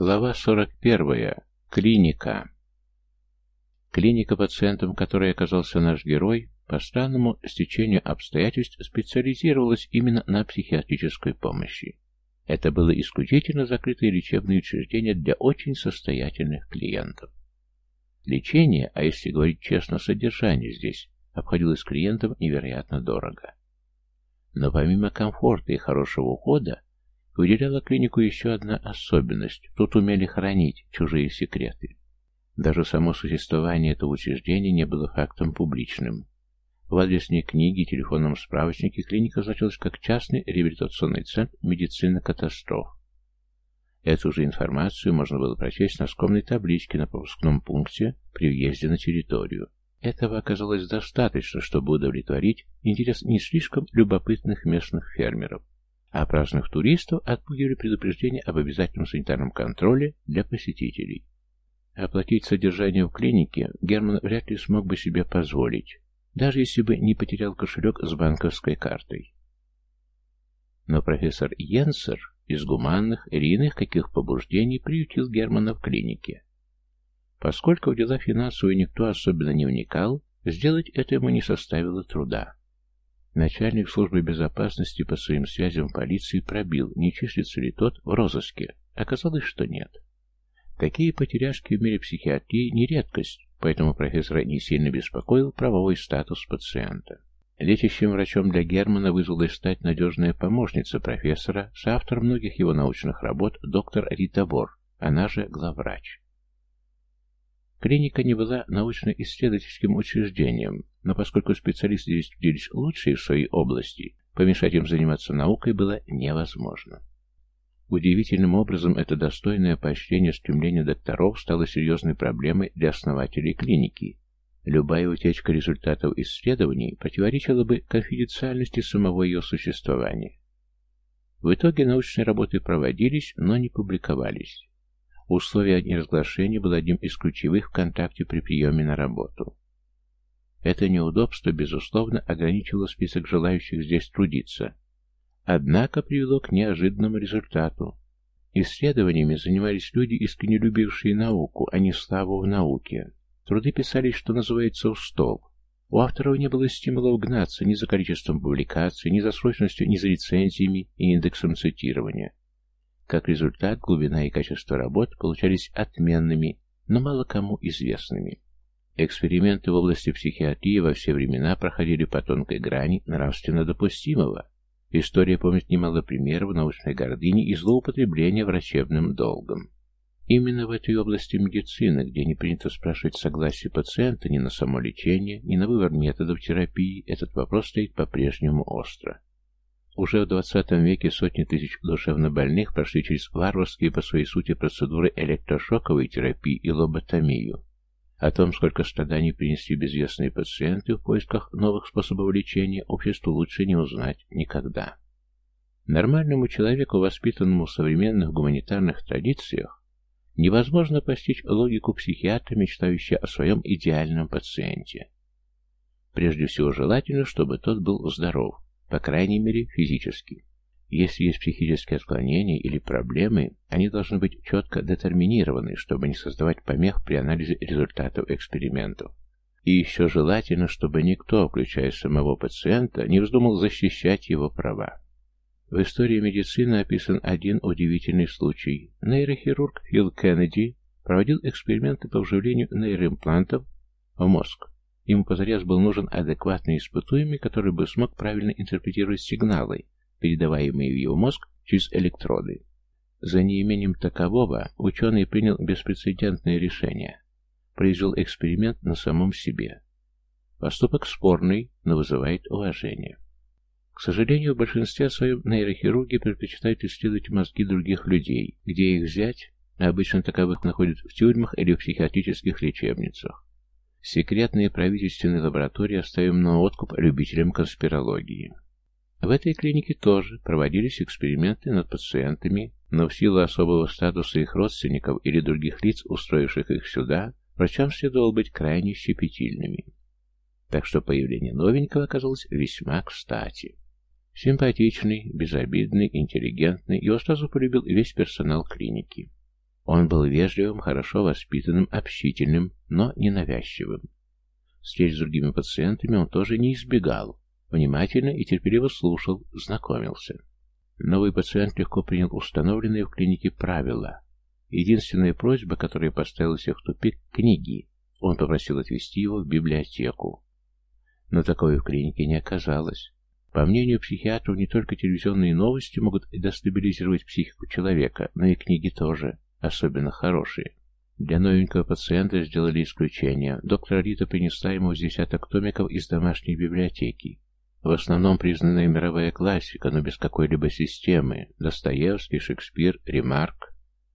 Глава 41. Клиника. Клиника, пациентом которой оказался наш герой, по странному стечению обстоятельств специализировалась именно на психиатрической помощи. Это было исключительно закрытое лечебное учреждение для очень состоятельных клиентов. Лечение, а если говорить честно, содержание здесь обходилось клиентам невероятно дорого. Но помимо комфорта и хорошего ухода, выделяла клинику еще одна особенность. Тут умели хранить чужие секреты. Даже само существование этого учреждения не было фактом публичным. В адресной книге и телефонном справочнике клиника значилась как частный реабилитационный центр медицины катастроф. Эту же информацию можно было прочесть на скромной табличке на пропускном пункте при въезде на территорию. Этого оказалось достаточно, чтобы удовлетворить интерес не слишком любопытных местных фермеров, а праздных туристов отпугивали предупреждение об обязательном санитарном контроле для посетителей. Оплатить содержание в клинике Герман вряд ли смог бы себе позволить, даже если бы не потерял кошелек с банковской картой. Но профессор Йенсер из гуманных или каких побуждений приютил Германа в клинике. Поскольку в дела финансовые никто особенно не вникал, сделать это ему не составило труда. Начальник службы безопасности по своим связям в полиции пробил, не числится ли тот в розыске. Оказалось, что нет. Такие потеряшки в мире психиатрии не редкость, поэтому профессора не сильно беспокоил правовой статус пациента. Лечащим врачом для Германа вызвалась стать надежная помощница профессора, соавтор многих его научных работ, доктор Рита Бор, она же главврач. Клиника не была научно-исследовательским учреждением, но поскольку специалисты здесь трудились лучшие в своей области, помешать им заниматься наукой было невозможно. Удивительным образом это достойное поощрение стремления докторов стало серьезной проблемой для основателей клиники. Любая утечка результатов исследований противоречила бы конфиденциальности самого ее существования. В итоге научные работы проводились, но не публиковались. Условие о неразглашении было одним из ключевых в контакте при приеме на работу. Это неудобство, безусловно, ограничило список желающих здесь трудиться, однако привело к неожиданному результату. Исследованиями занимались люди, искренне любившие науку, а не славу в науке. Труды писались, что называется, в стол. У авторов не было стимулов гнаться ни за количеством публикаций, ни за срочностью, ни за рецензиями и индексом цитирования. Как результат, глубина и качество работ получались отменными, но мало кому известными. Эксперименты в области психиатрии во все времена проходили по тонкой грани нравственно допустимого. История помнит немало примеров научной гордыни и злоупотребления врачебным долгом. Именно в этой области медицины, где не принято спрашивать согласие пациента ни на само лечение, ни на выбор методов терапии, этот вопрос стоит по-прежнему остро. Уже в 20 веке сотни тысяч душевнобольных прошли через варварские по своей сути процедуры электрошоковой терапии и лоботомию. О том, сколько страданий принесли безвестные пациенты в поисках новых способов лечения, обществу лучше не узнать никогда. Нормальному человеку, воспитанному в современных гуманитарных традициях, невозможно постичь логику психиатра, мечтающего о своем идеальном пациенте. Прежде всего желательно, чтобы тот был здоров, по крайней мере, физически. Если есть психические отклонения или проблемы, они должны быть четко детерминированы, чтобы не создавать помех при анализе результатов экспериментов. И еще желательно, чтобы никто, включая самого пациента, не вздумал защищать его права. В истории медицины описан один удивительный случай. Нейрохирург Фил Кеннеди проводил эксперименты по вживлению нейроимплантов в мозг. Ему позарез был нужен адекватный испытуемый, который бы смог правильно интерпретировать сигналы, передаваемые в его мозг через электроды. За неимением такового ученый принял беспрецедентное решение. Произвел эксперимент на самом себе. Поступок спорный, но вызывает уважение. К сожалению, в большинстве своем нейрохирурги предпочитают исследовать мозги других людей, где их взять, обычно таковых находят в тюрьмах или в психиатрических лечебницах. Секретные правительственные лаборатории оставим на откуп любителям конспирологии. В этой клинике тоже проводились эксперименты над пациентами, но в силу особого статуса их родственников или других лиц, устроивших их сюда, врачам следовало быть крайне щепетильными. Так что появление новенького оказалось весьма кстати. Симпатичный, безобидный, интеллигентный, его сразу полюбил весь персонал клиники. Он был вежливым, хорошо воспитанным, общительным, но ненавязчивым. Встреч с другими пациентами он тоже не избегал, внимательно и терпеливо слушал, знакомился. Новый пациент легко принял установленные в клинике правила. Единственная просьба, которая поставила всех в тупик – книги. Он попросил отвезти его в библиотеку. Но такое в клинике не оказалось. По мнению психиатров, не только телевизионные новости могут дестабилизировать психику человека, но и книги тоже, особенно хорошие. Для новенького пациента сделали исключение. Доктор Рита принесла ему десяток томиков из домашней библиотеки. В основном признанная мировая классика, но без какой-либо системы. Достоевский, Шекспир, Ремарк.